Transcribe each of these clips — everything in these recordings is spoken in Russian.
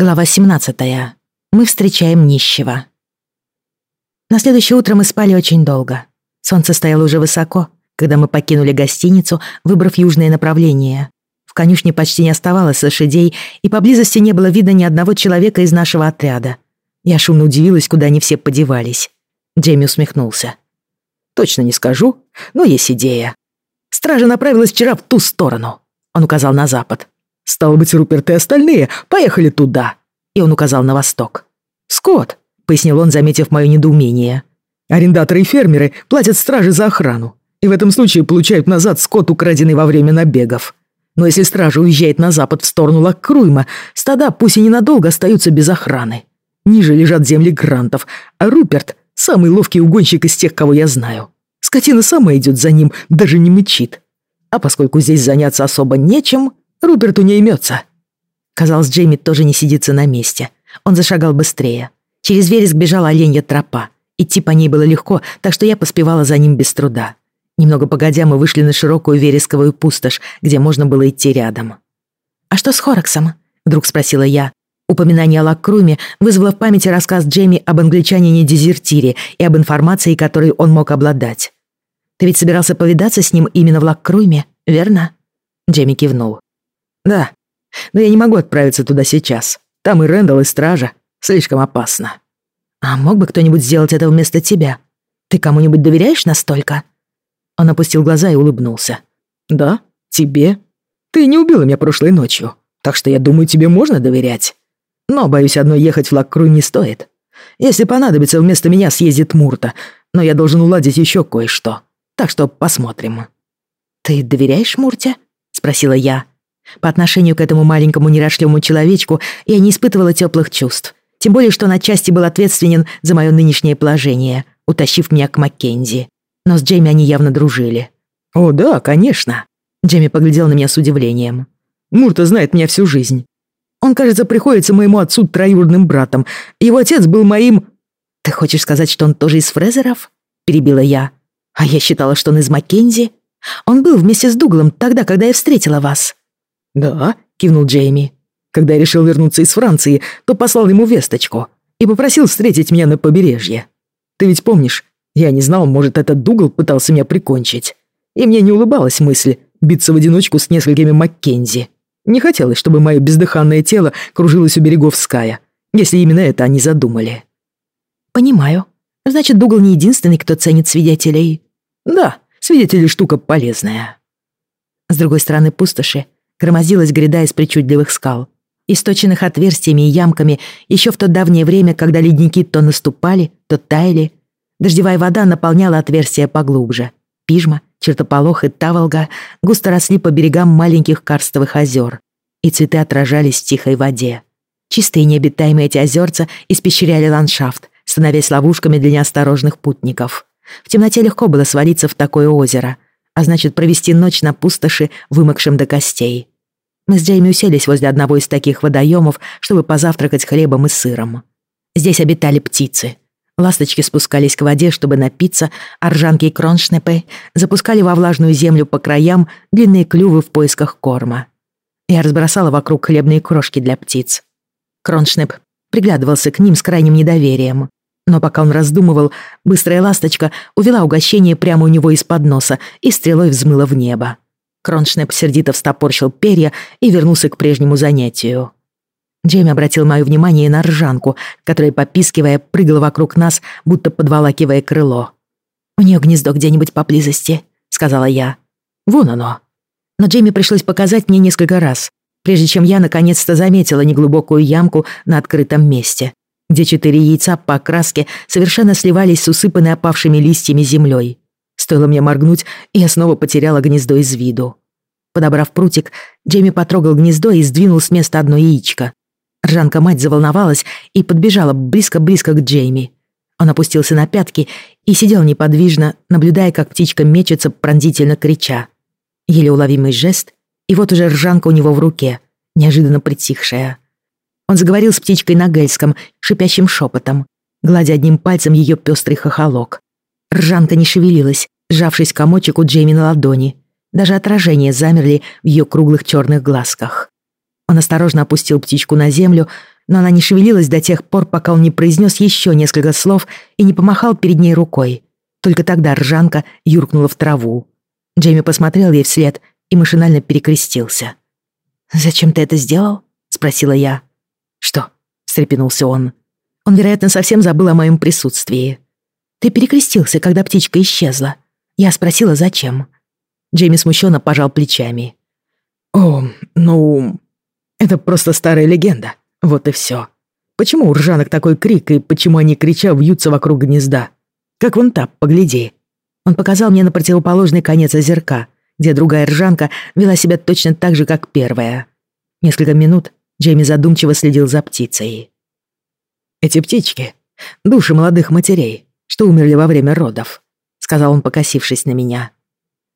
Глава 17. Мы встречаем нищего. На следующее утро мы спали очень долго. Солнце стояло уже высоко, когда мы покинули гостиницу, выбрав южное направление. В конюшне почти не оставалось лошадей, и поблизости не было видно ни одного человека из нашего отряда. Я шумно удивилась, куда они все подевались. Джейми усмехнулся. «Точно не скажу, но есть идея. Стража направилась вчера в ту сторону», — он указал на запад. «Стало быть, Руперт и остальные поехали туда!» И он указал на восток. «Скотт!» — пояснил он, заметив мое недоумение. «Арендаторы и фермеры платят страже за охрану, и в этом случае получают назад скот, украденный во время набегов. Но если стража уезжает на запад в сторону Лаккруйма, стада пусть и ненадолго остаются без охраны. Ниже лежат земли грантов, а Руперт — самый ловкий угонщик из тех, кого я знаю. Скотина сама идет за ним, даже не мычит. А поскольку здесь заняться особо нечем, Руперту не имется. Казалось, Джейми тоже не сидится на месте. Он зашагал быстрее. Через вереск бежала оленья тропа. Идти по ней было легко, так что я поспевала за ним без труда. Немного погодя, мы вышли на широкую вересковую пустошь, где можно было идти рядом. «А что с Хораксом?» — вдруг спросила я. Упоминание о Лаккруме вызвало в памяти рассказ Джейми об англичанине-дезертире и об информации, которой он мог обладать. «Ты ведь собирался повидаться с ним именно в Лаккруме, верно?» Джейми кивнул. «Да, но я не могу отправиться туда сейчас. Там и Рэндалл, и стража. Слишком опасно». «А мог бы кто-нибудь сделать это вместо тебя? Ты кому-нибудь доверяешь настолько?» Он опустил глаза и улыбнулся. «Да, тебе. Ты не убила меня прошлой ночью, так что я думаю, тебе можно доверять. Но, боюсь, одной ехать в Лаккру не стоит. Если понадобится, вместо меня съездит Мурта, но я должен уладить еще кое-что. Так что посмотрим». «Ты доверяешь Мурте?» — спросила я. По отношению к этому маленькому нерашливому человечку я не испытывала теплых чувств. Тем более, что он отчасти был ответственен за мое нынешнее положение, утащив меня к Маккензи. Но с Джейми они явно дружили. «О, да, конечно». Джейми поглядел на меня с удивлением. «Мурта знает меня всю жизнь. Он, кажется, приходится моему отцу троюродным братом. Его отец был моим...» «Ты хочешь сказать, что он тоже из Фрезеров?» Перебила я. «А я считала, что он из Маккензи. Он был вместе с Дуглом тогда, когда я встретила вас». «Да», — кивнул Джейми. «Когда я решил вернуться из Франции, то послал ему весточку и попросил встретить меня на побережье. Ты ведь помнишь, я не знал, может, этот Дугл пытался меня прикончить. И мне не улыбалась мысль биться в одиночку с несколькими Маккензи. Не хотелось, чтобы мое бездыханное тело кружилось у берегов Ская, если именно это они задумали». «Понимаю. Значит, Дугл не единственный, кто ценит свидетелей». «Да, свидетели штука полезная». С другой стороны пустоши громозилась гряда из причудливых скал, источенных отверстиями и ямками еще в то давнее время, когда ледники то наступали, то таяли. Дождевая вода наполняла отверстия поглубже. Пижма, чертополох и таволга густо росли по берегам маленьких карстовых озер, и цветы отражались в тихой воде. Чистые необитаемые эти озерца испещряли ландшафт, становясь ловушками для неосторожных путников. В темноте легко было свалиться в такое озеро, а значит провести ночь на пустоши, вымокшим до костей. Мы с Джейми уселись возле одного из таких водоемов, чтобы позавтракать хлебом и сыром. Здесь обитали птицы. Ласточки спускались к воде, чтобы напиться, а ржанки и кроншнепы запускали во влажную землю по краям длинные клювы в поисках корма. Я разбросала вокруг хлебные крошки для птиц. Кроншнеп приглядывался к ним с крайним недоверием. Но пока он раздумывал, быстрая ласточка увела угощение прямо у него из-под носа и стрелой взмыла в небо. Кроншнеп сердито встопорщил перья и вернулся к прежнему занятию. Джейми обратил мое внимание на ржанку, которая, попискивая, прыгала вокруг нас, будто подволакивая крыло. «У нее гнездо где-нибудь поблизости», — сказала я. «Вон оно». Но Джейми пришлось показать мне несколько раз, прежде чем я наконец-то заметила неглубокую ямку на открытом месте, где четыре яйца по окраске совершенно сливались с усыпанной опавшими листьями землей. Стоило мне моргнуть, и я снова потеряла гнездо из виду. Подобрав прутик, Джейми потрогал гнездо и сдвинул с места одно яичко. Ржанка-мать заволновалась и подбежала близко-близко к Джейми. Он опустился на пятки и сидел неподвижно, наблюдая, как птичка мечется, пронзительно крича. Еле уловимый жест, и вот уже ржанка у него в руке, неожиданно притихшая. Он заговорил с птичкой на гельском, шипящим шепотом, гладя одним пальцем ее пестрый хохолок. Ржанка не шевелилась, сжавшись комочек у Джейми на ладони. Даже отражения замерли в ее круглых черных глазках. Он осторожно опустил птичку на землю, но она не шевелилась до тех пор, пока он не произнес еще несколько слов и не помахал перед ней рукой. Только тогда ржанка юркнула в траву. Джейми посмотрел ей вслед и машинально перекрестился. «Зачем ты это сделал?» — спросила я. «Что?» — встрепенулся он. Он, вероятно, совсем забыл о моем присутствии. «Ты перекрестился, когда птичка исчезла. Я спросила, зачем?» Джейми смущенно пожал плечами. «О, ну, это просто старая легенда. Вот и все. Почему у ржанок такой крик, и почему они крича вьются вокруг гнезда? Как вон та, погляди». Он показал мне на противоположный конец озерка, где другая ржанка вела себя точно так же, как первая. Несколько минут Джейми задумчиво следил за птицей. «Эти птички — души молодых матерей, что умерли во время родов», — сказал он, покосившись на меня.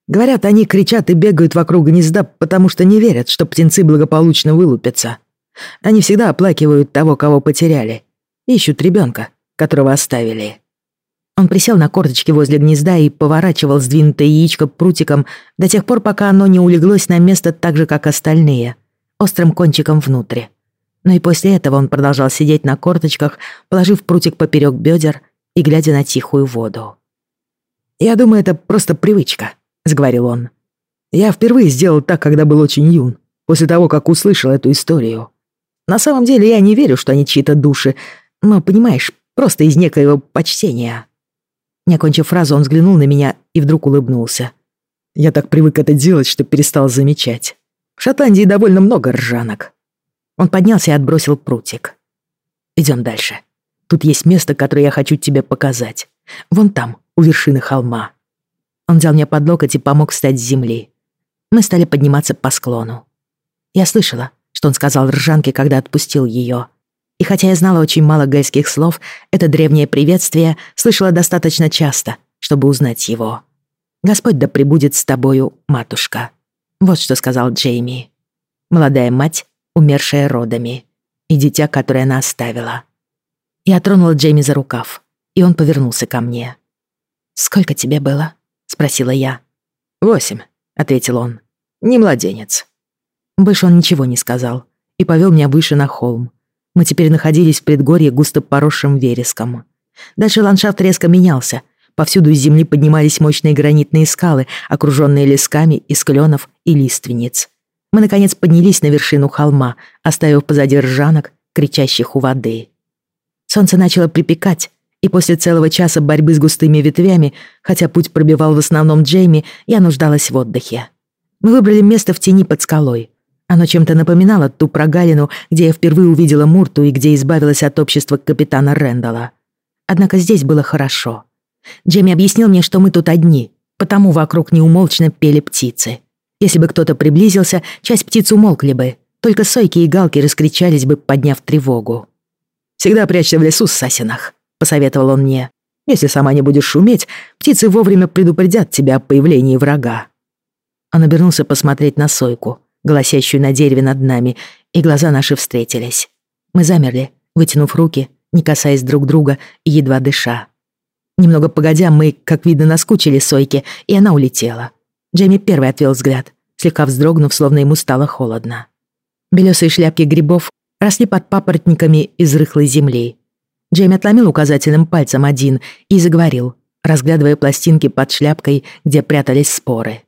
«Говорят, они кричат и бегают вокруг гнезда, потому что не верят, что птенцы благополучно вылупятся. Они всегда оплакивают того, кого потеряли, ищут ребенка, которого оставили». Он присел на корточки возле гнезда и поворачивал сдвинутое яичко прутиком до тех пор, пока оно не улеглось на место так же, как остальные, острым кончиком внутрь. Но и после этого он продолжал сидеть на корточках, положив прутик поперек бедер и глядя на тихую воду. «Я думаю, это просто привычка», — сговорил он. «Я впервые сделал так, когда был очень юн, после того, как услышал эту историю. На самом деле я не верю, что они чьи-то души, но, понимаешь, просто из некоего почтения». Не окончив фразу, он взглянул на меня и вдруг улыбнулся. Я так привык это делать, что перестал замечать. В Шотландии довольно много ржанок. Он поднялся и отбросил прутик. Идем дальше. Тут есть место, которое я хочу тебе показать. Вон там, у вершины холма. Он взял меня под локоть и помог встать с земли. Мы стали подниматься по склону. Я слышала, что он сказал ржанке, когда отпустил ее. И хотя я знала очень мало гайских слов, это древнее приветствие слышала достаточно часто, чтобы узнать его. «Господь да пребудет с тобою, матушка». Вот что сказал Джейми. Молодая мать, умершая родами, и дитя, которое она оставила. Я тронула Джейми за рукав, и он повернулся ко мне. «Сколько тебе было?» — спросила я. «Восемь», — ответил он. «Не младенец». Больше он ничего не сказал и повел меня выше на холм, мы теперь находились в предгорье густо поросшим вереском. Дальше ландшафт резко менялся. Повсюду из земли поднимались мощные гранитные скалы, окруженные лесками из кленов и лиственниц. Мы, наконец, поднялись на вершину холма, оставив позади ржанок, кричащих у воды. Солнце начало припекать, и после целого часа борьбы с густыми ветвями, хотя путь пробивал в основном Джейми, я нуждалась в отдыхе. Мы выбрали место в тени под скалой. Оно чем-то напоминало ту прогалину, где я впервые увидела Мурту и где избавилась от общества капитана Рэндалла. Однако здесь было хорошо. Джемми объяснил мне, что мы тут одни, потому вокруг неумолчно пели птицы. Если бы кто-то приблизился, часть птиц умолкли бы, только сойки и галки раскричались бы, подняв тревогу. «Всегда прячься в лесу, Сасинах», — посоветовал он мне. «Если сама не будешь шуметь, птицы вовремя предупредят тебя о появлении врага». Он обернулся посмотреть на сойку — голосящую на дереве над нами, и глаза наши встретились. Мы замерли, вытянув руки, не касаясь друг друга и едва дыша. Немного погодя, мы, как видно, наскучили Сойке, и она улетела. Джейми первый отвел взгляд, слегка вздрогнув, словно ему стало холодно. Белёсые шляпки грибов росли под папоротниками из рыхлой земли. Джейми отломил указательным пальцем один и заговорил, разглядывая пластинки под шляпкой, где прятались споры.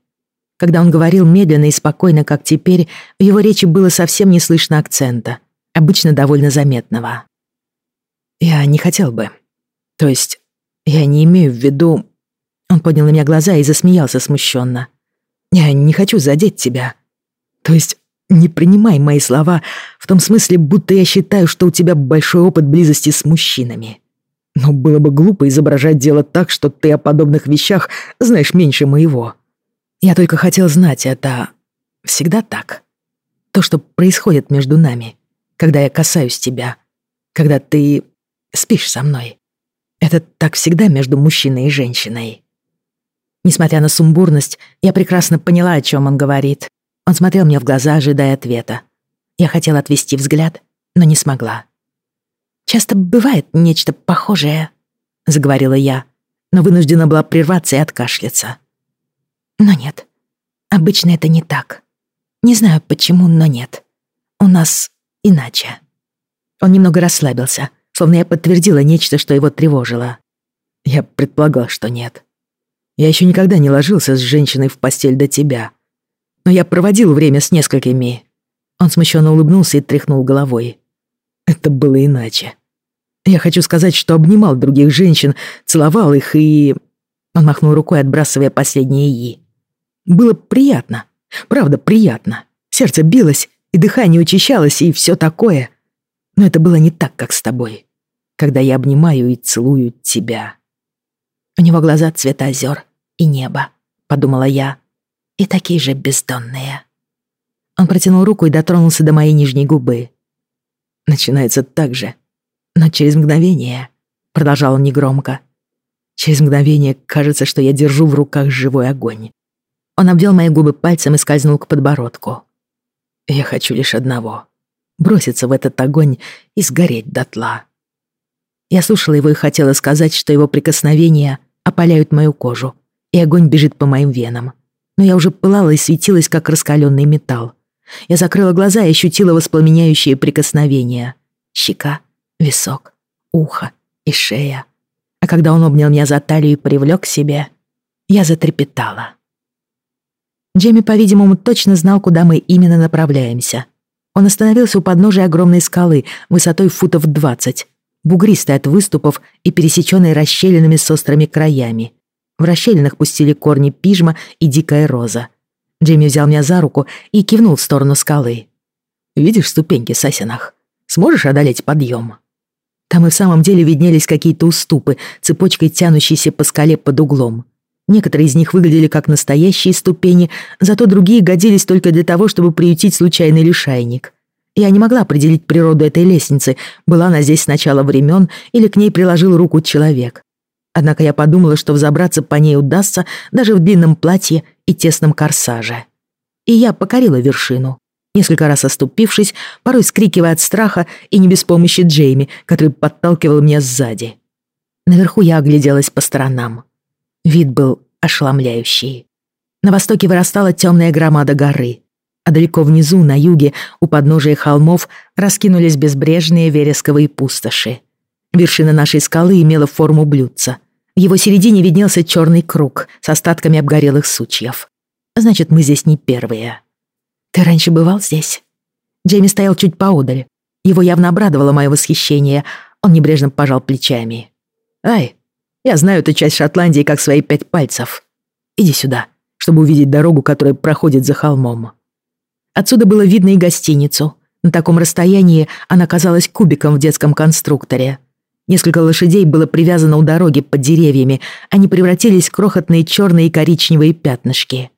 Когда он говорил медленно и спокойно, как теперь, в его речи было совсем не слышно акцента, обычно довольно заметного. «Я не хотел бы. То есть, я не имею в виду...» Он поднял на меня глаза и засмеялся смущенно. «Я не хочу задеть тебя. То есть, не принимай мои слова в том смысле, будто я считаю, что у тебя большой опыт близости с мужчинами. Но было бы глупо изображать дело так, что ты о подобных вещах знаешь меньше моего». Я только хотел знать, это всегда так? То, что происходит между нами, когда я касаюсь тебя, когда ты спишь со мной. Это так всегда между мужчиной и женщиной. Несмотря на сумбурность, я прекрасно поняла, о чем он говорит. Он смотрел мне в глаза, ожидая ответа. Я хотела отвести взгляд, но не смогла. «Часто бывает нечто похожее», — заговорила я, но вынуждена была прерваться и откашляться. Но нет. Обычно это не так. Не знаю почему, но нет. у нас иначе». Он немного расслабился, словно я подтвердила нечто, что его тревожило. Я предполагал, что нет. Я еще никогда не ложился с женщиной в постель до тебя. Но я проводил время с несколькими. Он смущенно улыбнулся и тряхнул головой. Это было иначе. Я хочу сказать, что обнимал других женщин, целовал их и... Он махнул рукой, отбрасывая последние «и». Было приятно. Правда, приятно. Сердце билось, и дыхание учащалось, и все такое. Но это было не так, как с тобой, когда я обнимаю и целую тебя. У него глаза цвета озер и неба, подумала я, и такие же бездонные. Он протянул руку и дотронулся до моей нижней губы. Начинается так же, но через мгновение, продолжал он негромко, через мгновение кажется, что я держу в руках живой огонь. Он обвел мои губы пальцем и скользнул к подбородку. Я хочу лишь одного — броситься в этот огонь и сгореть дотла. Я слушала его и хотела сказать, что его прикосновения опаляют мою кожу, и огонь бежит по моим венам. Но я уже пылала и светилась, как раскаленный металл. Я закрыла глаза и ощутила воспламеняющие прикосновения. Щека, висок, ухо и шея. А когда он обнял меня за талию и привлек к себе, я затрепетала. Джейми, по-видимому, точно знал, куда мы именно направляемся. Он остановился у подножия огромной скалы высотой футов двадцать, бугристой от выступов и пересеченной расщелинами с острыми краями. В расщелинах пустили корни пижма и дикая роза. Джейми взял меня за руку и кивнул в сторону скалы. «Видишь ступеньки в сосенах? Сможешь одолеть подъем?» Там и в самом деле виднелись какие-то уступы, цепочкой тянущиеся по скале под углом. Некоторые из них выглядели как настоящие ступени, зато другие годились только для того, чтобы приютить случайный лишайник. Я не могла определить природу этой лестницы, была она здесь с начала времен или к ней приложил руку человек. Однако я подумала, что взобраться по ней удастся даже в длинном платье и тесном корсаже. И я покорила вершину, несколько раз оступившись, порой скрикивая от страха и не без помощи Джейми, который подталкивал меня сзади. Наверху я огляделась по сторонам. Вид был ошеломляющий. На востоке вырастала темная громада горы, а далеко внизу, на юге, у подножия холмов, раскинулись безбрежные вересковые пустоши. Вершина нашей скалы имела форму блюдца. В его середине виднелся черный круг с остатками обгорелых сучьев. Значит, мы здесь не первые. Ты раньше бывал здесь? Джейми стоял чуть поодаль. Его явно обрадовало мое восхищение. Он небрежно пожал плечами. «Ай, я знаю эту часть Шотландии как свои пять пальцев. Иди сюда, чтобы увидеть дорогу, которая проходит за холмом. Отсюда было видно и гостиницу. На таком расстоянии она казалась кубиком в детском конструкторе. Несколько лошадей было привязано у дороги под деревьями, они превратились в крохотные черные и коричневые пятнышки.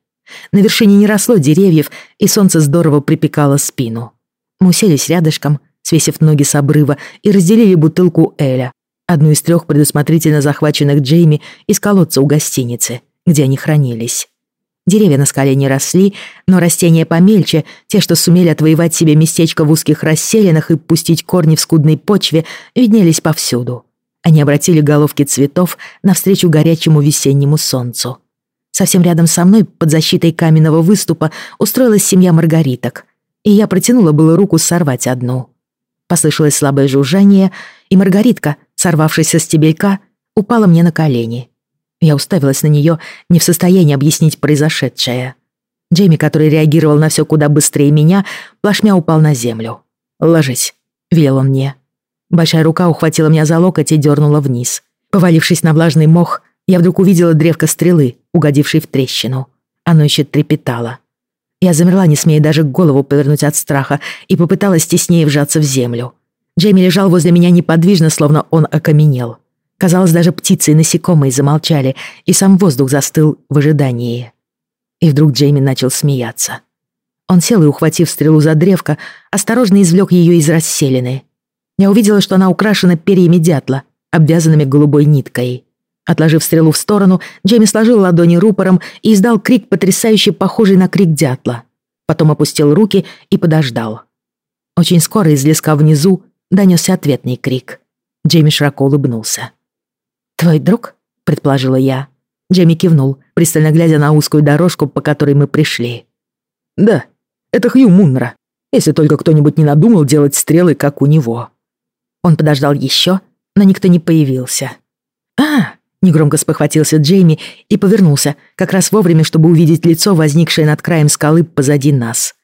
На вершине не росло деревьев, и солнце здорово припекало спину. Мы уселись рядышком, свесив ноги с обрыва, и разделили бутылку Эля, одну из трех предусмотрительно захваченных Джейми из колодца у гостиницы, где они хранились. Деревья на скале не росли, но растения помельче, те, что сумели отвоевать себе местечко в узких расселинах и пустить корни в скудной почве, виднелись повсюду. Они обратили головки цветов навстречу горячему весеннему солнцу. Совсем рядом со мной, под защитой каменного выступа, устроилась семья маргариток, и я протянула было руку сорвать одну. Послышалось слабое жужжание, и маргаритка, сорвавшись со стебелька, упала мне на колени. Я уставилась на нее, не в состоянии объяснить произошедшее. Джейми, который реагировал на все куда быстрее меня, плашмя упал на землю. «Ложись», — велел он мне. Большая рука ухватила меня за локоть и дернула вниз. Повалившись на влажный мох, я вдруг увидела древко стрелы, угодившей в трещину. Оно еще трепетало. Я замерла, не смея даже голову повернуть от страха, и попыталась теснее вжаться в землю. Джейми лежал возле меня неподвижно, словно он окаменел. Казалось, даже птицы и насекомые замолчали, и сам воздух застыл в ожидании. И вдруг Джейми начал смеяться. Он сел и, ухватив стрелу за древко, осторожно извлек ее из расселины. Я увидела, что она украшена перьями дятла, обвязанными голубой ниткой. Отложив стрелу в сторону, Джейми сложил ладони рупором и издал крик, потрясающе похожий на крик дятла. Потом опустил руки и подождал. Очень скоро из леска внизу донесся ответный крик. Джейми широко улыбнулся. «Твой друг?» — предположила я. Джейми кивнул, пристально глядя на узкую дорожку, по которой мы пришли. «Да, это Хью Мунра. Если только кто-нибудь не надумал делать стрелы, как у него. Он подождал еще, но никто не появился. «А!» — негромко спохватился Джейми и повернулся, как раз вовремя, чтобы увидеть лицо, возникшее над краем скалы позади нас.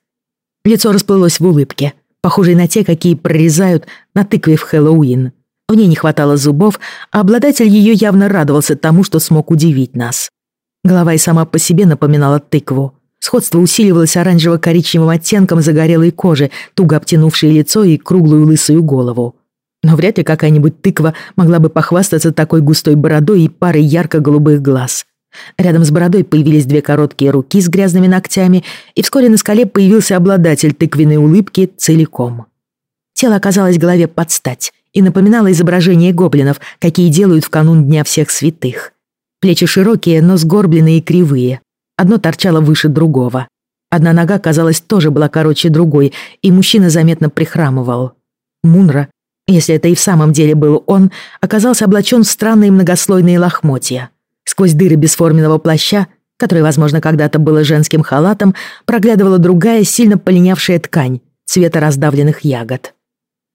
Лицо расплылось в улыбке, похожей на те, какие прорезают на тыкве в Хэллоуин. В ней не хватало зубов, а обладатель ее явно радовался тому, что смог удивить нас. Голова и сама по себе напоминала тыкву. Сходство усиливалось оранжево-коричневым оттенком загорелой кожи, туго обтянувшей лицо и круглую лысую голову. Но вряд ли какая-нибудь тыква могла бы похвастаться такой густой бородой и парой ярко-голубых глаз. Рядом с бородой появились две короткие руки с грязными ногтями, и вскоре на скале появился обладатель тыквенной улыбки целиком. Тело оказалось голове под стать и напоминало изображение гоблинов, какие делают в канун Дня всех святых. Плечи широкие, но сгорбленные и кривые. Одно торчало выше другого. Одна нога, казалось, тоже была короче другой, и мужчина заметно прихрамывал. Мунра, если это и в самом деле был он, оказался облачен в странные многослойные лохмотья. Сквозь дыры бесформенного плаща, который, возможно, когда-то было женским халатом, проглядывала другая, сильно полинявшая ткань, цвета раздавленных ягод.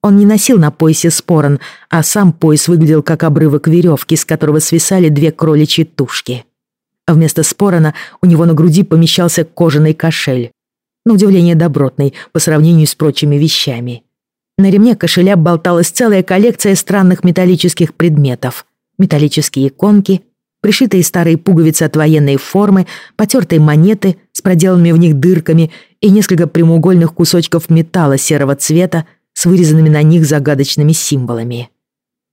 Он не носил на поясе спорон, а сам пояс выглядел как обрывок веревки, с которого свисали две кроличьи тушки. Вместо спорона у него на груди помещался кожаный кошель. На удивление добротный по сравнению с прочими вещами. На ремне кошеля болталась целая коллекция странных металлических предметов. Металлические иконки, пришитые старые пуговицы от военной формы, потертые монеты с проделанными в них дырками и несколько прямоугольных кусочков металла серого цвета, с вырезанными на них загадочными символами.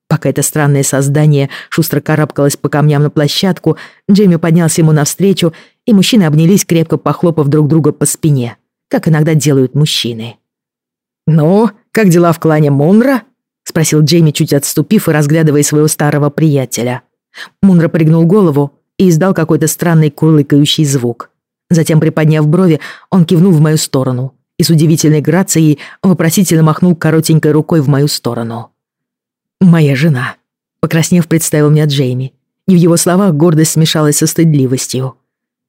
Пока это странное создание шустро карабкалось по камням на площадку, Джейми поднялся ему навстречу, и мужчины обнялись, крепко похлопав друг друга по спине, как иногда делают мужчины. «Ну, как дела в клане Мунра?» — спросил Джейми, чуть отступив и разглядывая своего старого приятеля. Мунра пригнул голову и издал какой-то странный курлыкающий звук. Затем, приподняв брови, он кивнул в мою сторону и с удивительной грацией вопросительно махнул коротенькой рукой в мою сторону. «Моя жена», — покраснев, представил меня Джейми, и в его словах гордость смешалась со стыдливостью.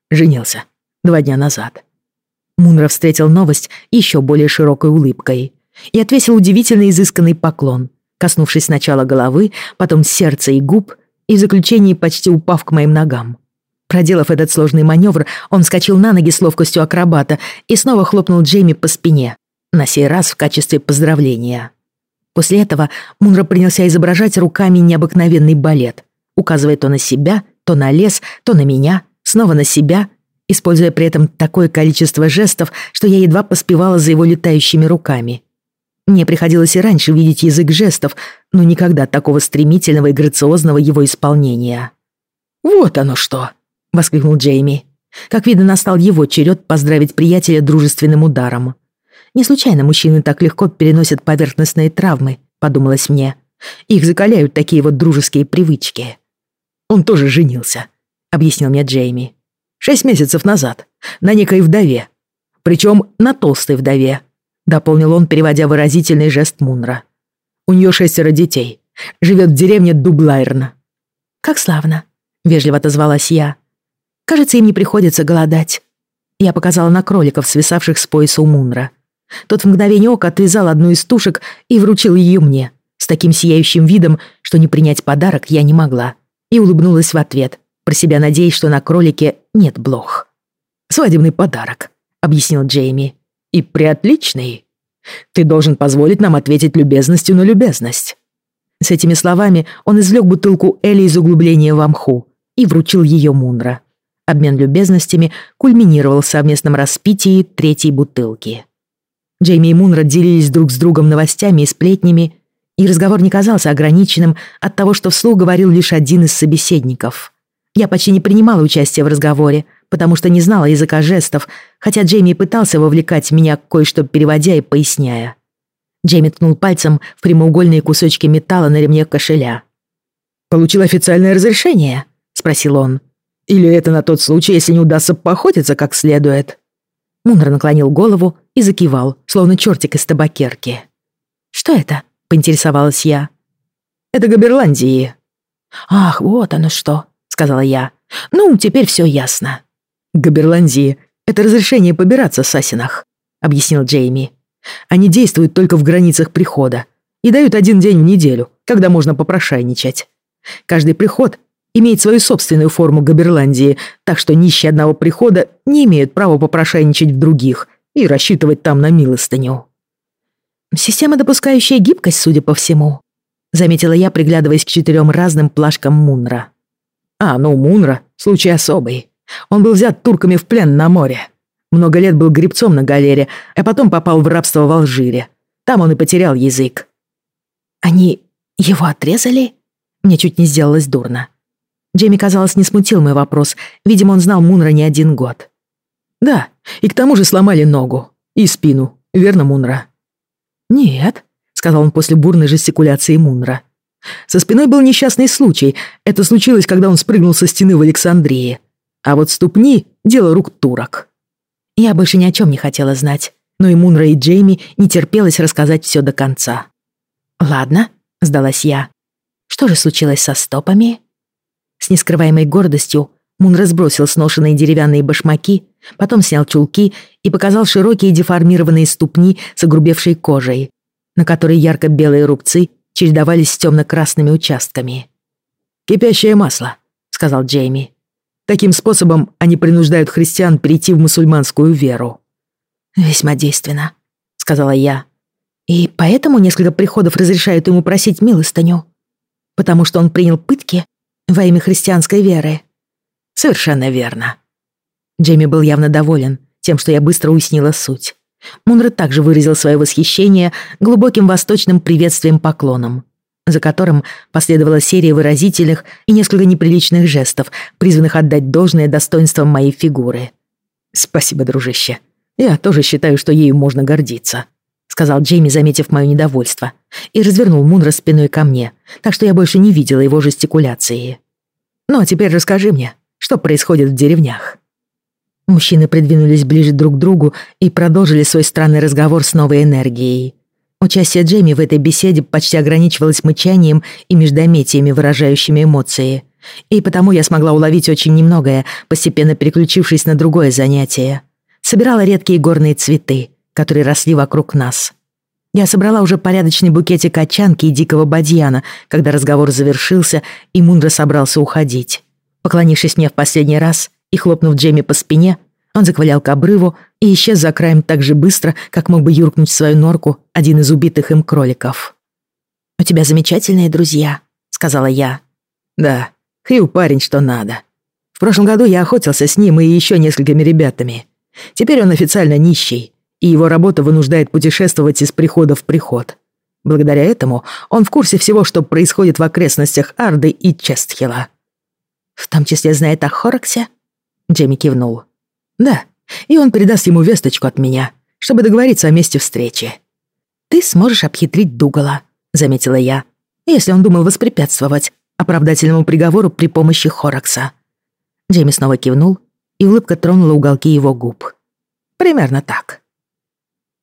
Женился. Два дня назад. Мунра встретил новость еще более широкой улыбкой и отвесил удивительно изысканный поклон, коснувшись сначала головы, потом сердца и губ, и в заключении почти упав к моим ногам. Проделав этот сложный маневр, он вскочил на ноги с ловкостью акробата и снова хлопнул Джейми по спине, на сей раз в качестве поздравления. После этого Мунро принялся изображать руками необыкновенный балет, указывая то на себя, то на лес, то на меня, снова на себя, используя при этом такое количество жестов, что я едва поспевала за его летающими руками. Мне приходилось и раньше видеть язык жестов, но никогда такого стремительного и грациозного его исполнения. «Вот оно что!» — воскликнул Джейми. Как видно, настал его черед поздравить приятеля дружественным ударом. Не случайно мужчины так легко переносят поверхностные травмы, подумалось мне. Их закаляют такие вот дружеские привычки. Он тоже женился, объяснил мне Джейми. Шесть месяцев назад, на некой вдове. Причем на толстой вдове, дополнил он, переводя выразительный жест Мунра. У нее шестеро детей. Живет в деревне Дублайрн. «Как славно», — вежливо отозвалась я. Кажется, им не приходится голодать. Я показала на кроликов, свисавших с пояса у Мунра. Тот в мгновение ока отвязал одну из тушек и вручил ее мне, с таким сияющим видом, что не принять подарок я не могла, и улыбнулась в ответ, про себя надеясь, что на кролике нет блох. «Свадебный подарок», — объяснил Джейми. «И приотличный. Ты должен позволить нам ответить любезностью на любезность». С этими словами он извлек бутылку Эли из углубления в мху и вручил ее Мунра. Обмен любезностями кульминировал в совместном распитии третьей бутылки. Джейми и Мун делились друг с другом новостями и сплетнями, и разговор не казался ограниченным от того, что вслух говорил лишь один из собеседников. Я почти не принимала участия в разговоре, потому что не знала языка жестов, хотя Джейми пытался вовлекать меня, кое-что переводя и поясняя. Джейми ткнул пальцем в прямоугольные кусочки металла на ремне кошеля. «Получил официальное разрешение?» — спросил он. Или это на тот случай, если не удастся поохотиться как следует?» Мунр наклонил голову и закивал, словно чертик из табакерки. «Что это?» — поинтересовалась я. «Это Габерландии». «Ах, вот оно что», — сказала я. «Ну, теперь все ясно». «Габерландии — это разрешение побираться в Сасинах», — объяснил Джейми. Они действуют только в границах прихода и дают один день в неделю, когда можно попрошайничать. Каждый приход имеет свою собственную форму Габерландии, так что нищие одного прихода не имеют права попрошайничать в других и рассчитывать там на милостыню. «Система, допускающая гибкость, судя по всему», — заметила я, приглядываясь к четырем разным плашкам Мунра. «А, ну, Мунра — случай особый. Он был взят турками в плен на море. Много лет был гребцом на галере, а потом попал в рабство в Алжире. Там он и потерял язык». «Они его отрезали?» Мне чуть не сделалось дурно. Джейми, казалось, не смутил мой вопрос. Видимо, он знал Мунра не один год. «Да, и к тому же сломали ногу. И спину. Верно, Мунра?» «Нет», — сказал он после бурной жестикуляции Мунра. «Со спиной был несчастный случай. Это случилось, когда он спрыгнул со стены в Александрии. А вот ступни — дело рук турок». Я больше ни о чем не хотела знать, но и Мунра, и Джейми не терпелось рассказать все до конца. «Ладно», — сдалась я. «Что же случилось со стопами?» С нескрываемой гордостью Мун разбросил сношенные деревянные башмаки, потом снял чулки и показал широкие деформированные ступни с огрубевшей кожей, на которой ярко-белые рубцы чередовались с темно-красными участками. «Кипящее масло», — сказал Джейми. «Таким способом они принуждают христиан перейти в мусульманскую веру». «Весьма действенно», — сказала я. «И поэтому несколько приходов разрешают ему просить милостыню? Потому что он принял пытки во имя христианской веры?» «Совершенно верно». Джейми был явно доволен тем, что я быстро уяснила суть. Мунред также выразил свое восхищение глубоким восточным приветствием-поклоном, за которым последовала серия выразительных и несколько неприличных жестов, призванных отдать должное достоинствам моей фигуры. «Спасибо, дружище. Я тоже считаю, что ею можно гордиться», — сказал Джейми, заметив мое недовольство, и развернул Мунра спиной ко мне, так что я больше не видела его жестикуляции. «Ну а теперь расскажи мне, что происходит в деревнях?» Мужчины придвинулись ближе друг к другу и продолжили свой странный разговор с новой энергией. Участие Джейми в этой беседе почти ограничивалось мычанием и междометиями, выражающими эмоции. И потому я смогла уловить очень немногое, постепенно переключившись на другое занятие. Собирала редкие горные цветы, которые росли вокруг нас. Я собрала уже порядочный букетик очанки и дикого бадьяна, когда разговор завершился, и Мундра собрался уходить. Поклонившись мне в последний раз и хлопнув Джейми по спине, он заквалял к обрыву и исчез за краем так же быстро, как мог бы юркнуть в свою норку один из убитых им кроликов. «У тебя замечательные друзья», — сказала я. «Да, Хью парень что надо. В прошлом году я охотился с ним и еще несколькими ребятами. Теперь он официально нищий, и его работа вынуждает путешествовать из прихода в приход. Благодаря этому он в курсе всего, что происходит в окрестностях Арды и Честхила. «В том числе знает о Хораксе?» Джейми кивнул. «Да, и он передаст ему весточку от меня, чтобы договориться о месте встречи». «Ты сможешь обхитрить Дугала», — заметила я, «если он думал воспрепятствовать оправдательному приговору при помощи Хоракса». Джейми снова кивнул, и улыбка тронула уголки его губ. «Примерно так».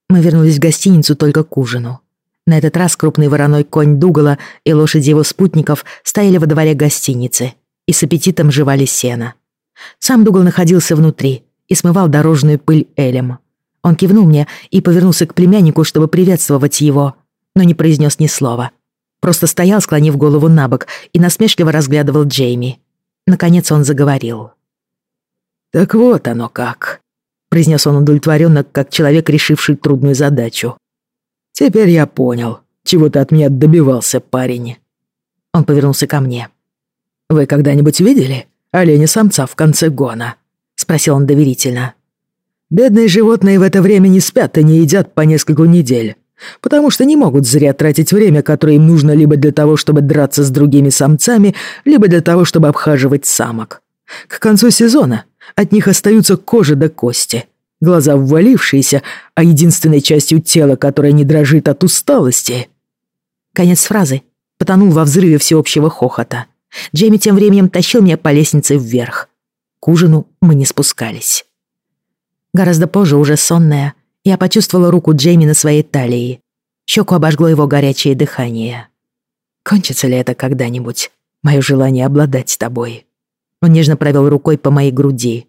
Мы вернулись в гостиницу только к ужину. На этот раз крупный вороной конь Дугала и лошади его спутников стояли во дворе гостиницы и с аппетитом жевали сено. Сам Дугал находился внутри и смывал дорожную пыль Элем. Он кивнул мне и повернулся к племяннику, чтобы приветствовать его, но не произнес ни слова. Просто стоял, склонив голову на бок, и насмешливо разглядывал Джейми. Наконец он заговорил. «Так вот оно как», — произнес он удовлетворенно, как человек, решивший трудную задачу. «Теперь я понял, чего ты от меня добивался, парень». Он повернулся ко мне. «Вы когда-нибудь видели оленя-самца в конце гона?» — спросил он доверительно. «Бедные животные в это время не спят и не едят по нескольку недель, потому что не могут зря тратить время, которое им нужно либо для того, чтобы драться с другими самцами, либо для того, чтобы обхаживать самок. К концу сезона от них остаются кожа до кости, глаза ввалившиеся, а единственной частью тела, которая не дрожит от усталости...» Конец фразы потонул во взрыве всеобщего хохота. Джейми тем временем тащил меня по лестнице вверх. К ужину мы не спускались. Гораздо позже, уже сонная, я почувствовала руку Джейми на своей талии. Щеку обожгло его горячее дыхание. Кончится ли это когда-нибудь, мое желание обладать тобой? Он нежно провел рукой по моей груди.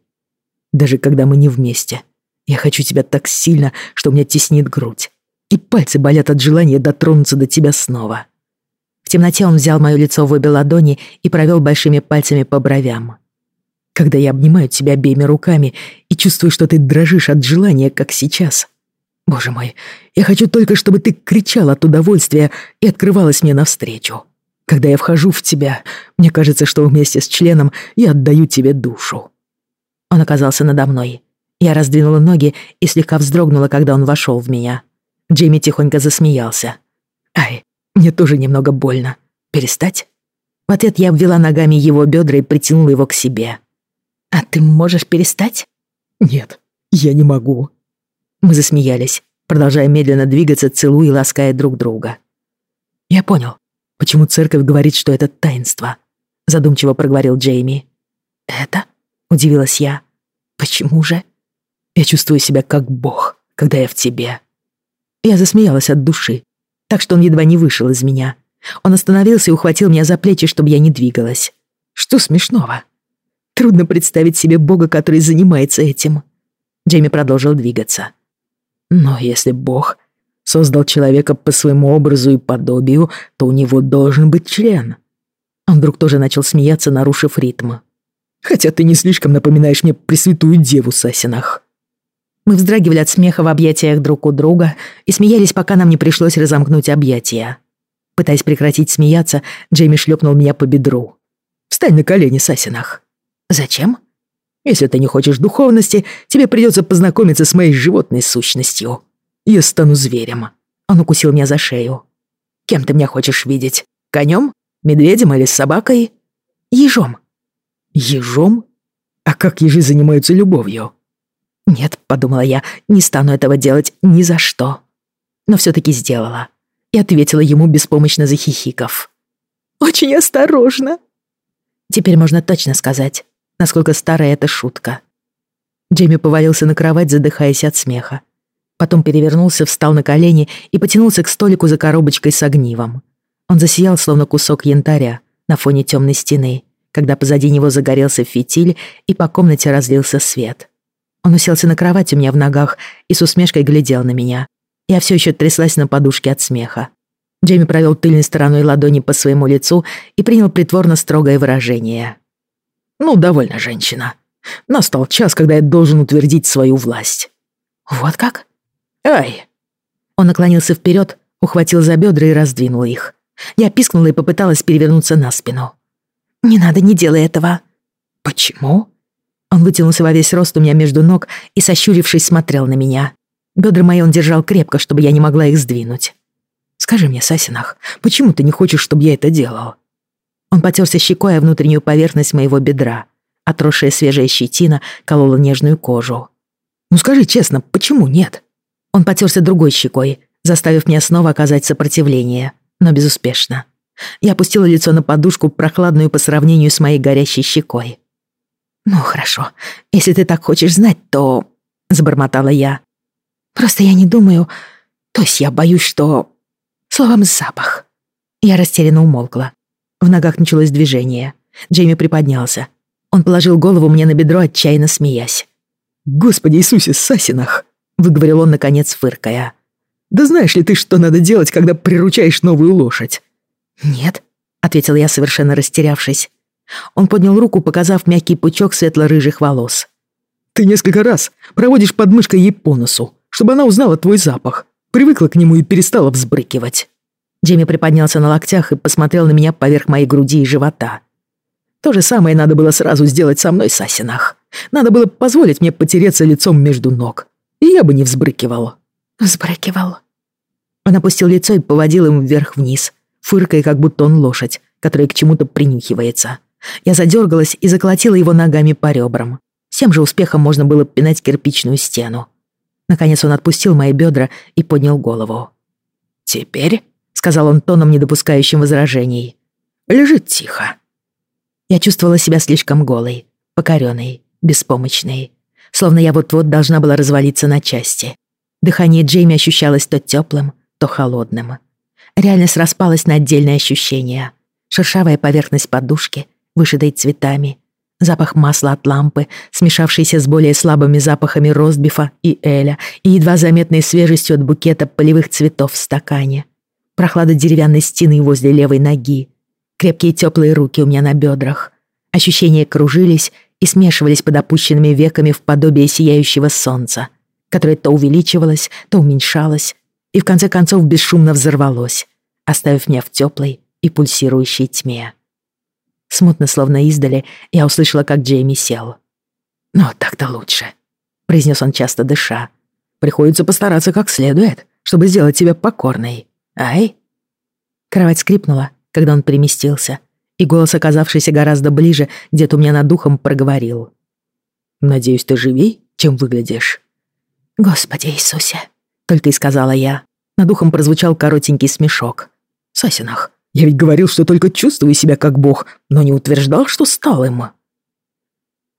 Даже когда мы не вместе. Я хочу тебя так сильно, что у меня теснит грудь. и пальцы болят от желания дотронуться до тебя снова. В темноте он взял мое лицо в обе ладони и провел большими пальцами по бровям. Когда я обнимаю тебя обеими руками и чувствую, что ты дрожишь от желания, как сейчас. Боже мой, я хочу только, чтобы ты кричал от удовольствия и открывалась мне навстречу. Когда я вхожу в тебя, мне кажется, что вместе с членом я отдаю тебе душу. Он оказался надо мной. Я раздвинула ноги и слегка вздрогнула, когда он вошел в меня. Джейми тихонько засмеялся. «Ай, мне тоже немного больно. Перестать?» В ответ я обвела ногами его бедра и притянула его к себе. «А ты можешь перестать?» «Нет, я не могу». Мы засмеялись, продолжая медленно двигаться, целуя и лаская друг друга. «Я понял, почему церковь говорит, что это таинство», задумчиво проговорил Джейми. «Это?» — удивилась я. «Почему же?» «Я чувствую себя как бог, когда я в тебе». Я засмеялась от души, так что он едва не вышел из меня. Он остановился и ухватил меня за плечи, чтобы я не двигалась. Что смешного? Трудно представить себе бога, который занимается этим. Джейми продолжил двигаться. Но если бог создал человека по своему образу и подобию, то у него должен быть член. Он вдруг тоже начал смеяться, нарушив ритм. Хотя ты не слишком напоминаешь мне Пресвятую Деву Сасинах. Мы вздрагивали от смеха в объятиях друг у друга и смеялись, пока нам не пришлось разомкнуть объятия. Пытаясь прекратить смеяться, Джейми шлепнул меня по бедру. «Встань на колени, Сасинах». «Зачем?» «Если ты не хочешь духовности, тебе придется познакомиться с моей животной сущностью. Я стану зверем». Он укусил меня за шею. «Кем ты меня хочешь видеть? Конем? Медведем или собакой?» «Ежом». «Ежом? А как ежи занимаются любовью?» «Нет», — подумала я, — «не стану этого делать ни за что». Но все-таки сделала. И ответила ему, беспомощно захихиков. «Очень осторожно». Теперь можно точно сказать, насколько старая эта шутка. Джейми повалился на кровать, задыхаясь от смеха. Потом перевернулся, встал на колени и потянулся к столику за коробочкой с огнивом. Он засиял, словно кусок янтаря, на фоне темной стены, когда позади него загорелся фитиль и по комнате разлился свет. Он уселся на кровать у меня в ногах и с усмешкой глядел на меня. Я все еще тряслась на подушке от смеха. Джейми провел тыльной стороной ладони по своему лицу и принял притворно строгое выражение. «Ну, довольно, женщина. Настал час, когда я должен утвердить свою власть». «Вот как?» «Ай!» Он наклонился вперед, ухватил за бедра и раздвинул их. Я пискнула и попыталась перевернуться на спину. «Не надо, не делай этого». «Почему?» Он вытянулся во весь рост у меня между ног и, сощурившись, смотрел на меня. Бедра мои он держал крепко, чтобы я не могла их сдвинуть. «Скажи мне, Сасинах, почему ты не хочешь, чтобы я это делал?» Он потерся щекой о внутреннюю поверхность моего бедра. Отросшая свежая щетина колола нежную кожу. «Ну скажи честно, почему нет?» Он потерся другой щекой, заставив меня снова оказать сопротивление, но безуспешно. Я опустила лицо на подушку, прохладную по сравнению с моей горящей щекой. «Ну, хорошо. Если ты так хочешь знать, то...» — забормотала я. «Просто я не думаю... То есть я боюсь, что... Словом, запах». Я растерянно умолкла. В ногах началось движение. Джейми приподнялся. Он положил голову мне на бедро, отчаянно смеясь. «Господи Иисусе, Сасинах!» — выговорил он, наконец, фыркая. «Да знаешь ли ты, что надо делать, когда приручаешь новую лошадь?» «Нет», — ответил я, совершенно растерявшись. Он поднял руку, показав мягкий пучок светло-рыжих волос. «Ты несколько раз проводишь подмышкой ей по носу, чтобы она узнала твой запах, привыкла к нему и перестала взбрыкивать». Джимми приподнялся на локтях и посмотрел на меня поверх моей груди и живота. То же самое надо было сразу сделать со мной, Сасинах. Надо было позволить мне потереться лицом между ног. Я бы не взбрыкивал. Взбрыкивал. Он опустил лицо и поводил им вверх-вниз, фыркая, как будто он лошадь, которая к чему-то принюхивается. Я задергалась и заколотила его ногами по ребрам. С тем же успехом можно было пинать кирпичную стену. Наконец он отпустил мои бедра и поднял голову. «Теперь», — сказал он тоном, не допускающим возражений, — «лежит тихо». Я чувствовала себя слишком голой, покорённой, беспомощной. Словно я вот-вот должна была развалиться на части. Дыхание Джейми ощущалось то теплым, то холодным. Реальность распалась на отдельные ощущения. Шершавая поверхность подушки, вышитой цветами, Запах масла от лампы, смешавшийся с более слабыми запахами ростбифа и эля, и едва заметной свежестью от букета полевых цветов в стакане. Прохлада деревянной стены возле левой ноги. Крепкие теплые руки у меня на бедрах. Ощущения кружились и смешивались под опущенными веками в подобие сияющего солнца, которое то увеличивалось, то уменьшалось, и в конце концов бесшумно взорвалось, оставив меня в теплой и пульсирующей тьме. Смутно, словно издали, я услышала, как Джейми сел. «Ну, так-то лучше», — произнес он часто дыша. «Приходится постараться как следует, чтобы сделать тебя покорной. Ай?» Кровать скрипнула, когда он переместился, и голос, оказавшийся гораздо ближе, где-то у меня над духом проговорил. «Надеюсь, ты живей, чем выглядишь?» «Господи Иисусе!» — только и сказала я. Над духом прозвучал коротенький смешок. «Сасинах, я ведь говорил, что только чувствую себя как бог, но не утверждал, что стал им».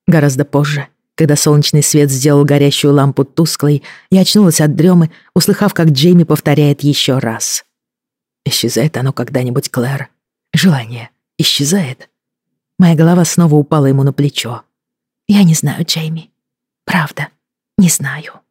Гораздо позже, когда солнечный свет сделал горящую лампу тусклой, я очнулась от дремы, услыхав, как Джейми повторяет еще раз. «Исчезает оно когда-нибудь, Клэр. Желание исчезает». Моя голова снова упала ему на плечо. «Я не знаю, Джейми. Правда, не знаю».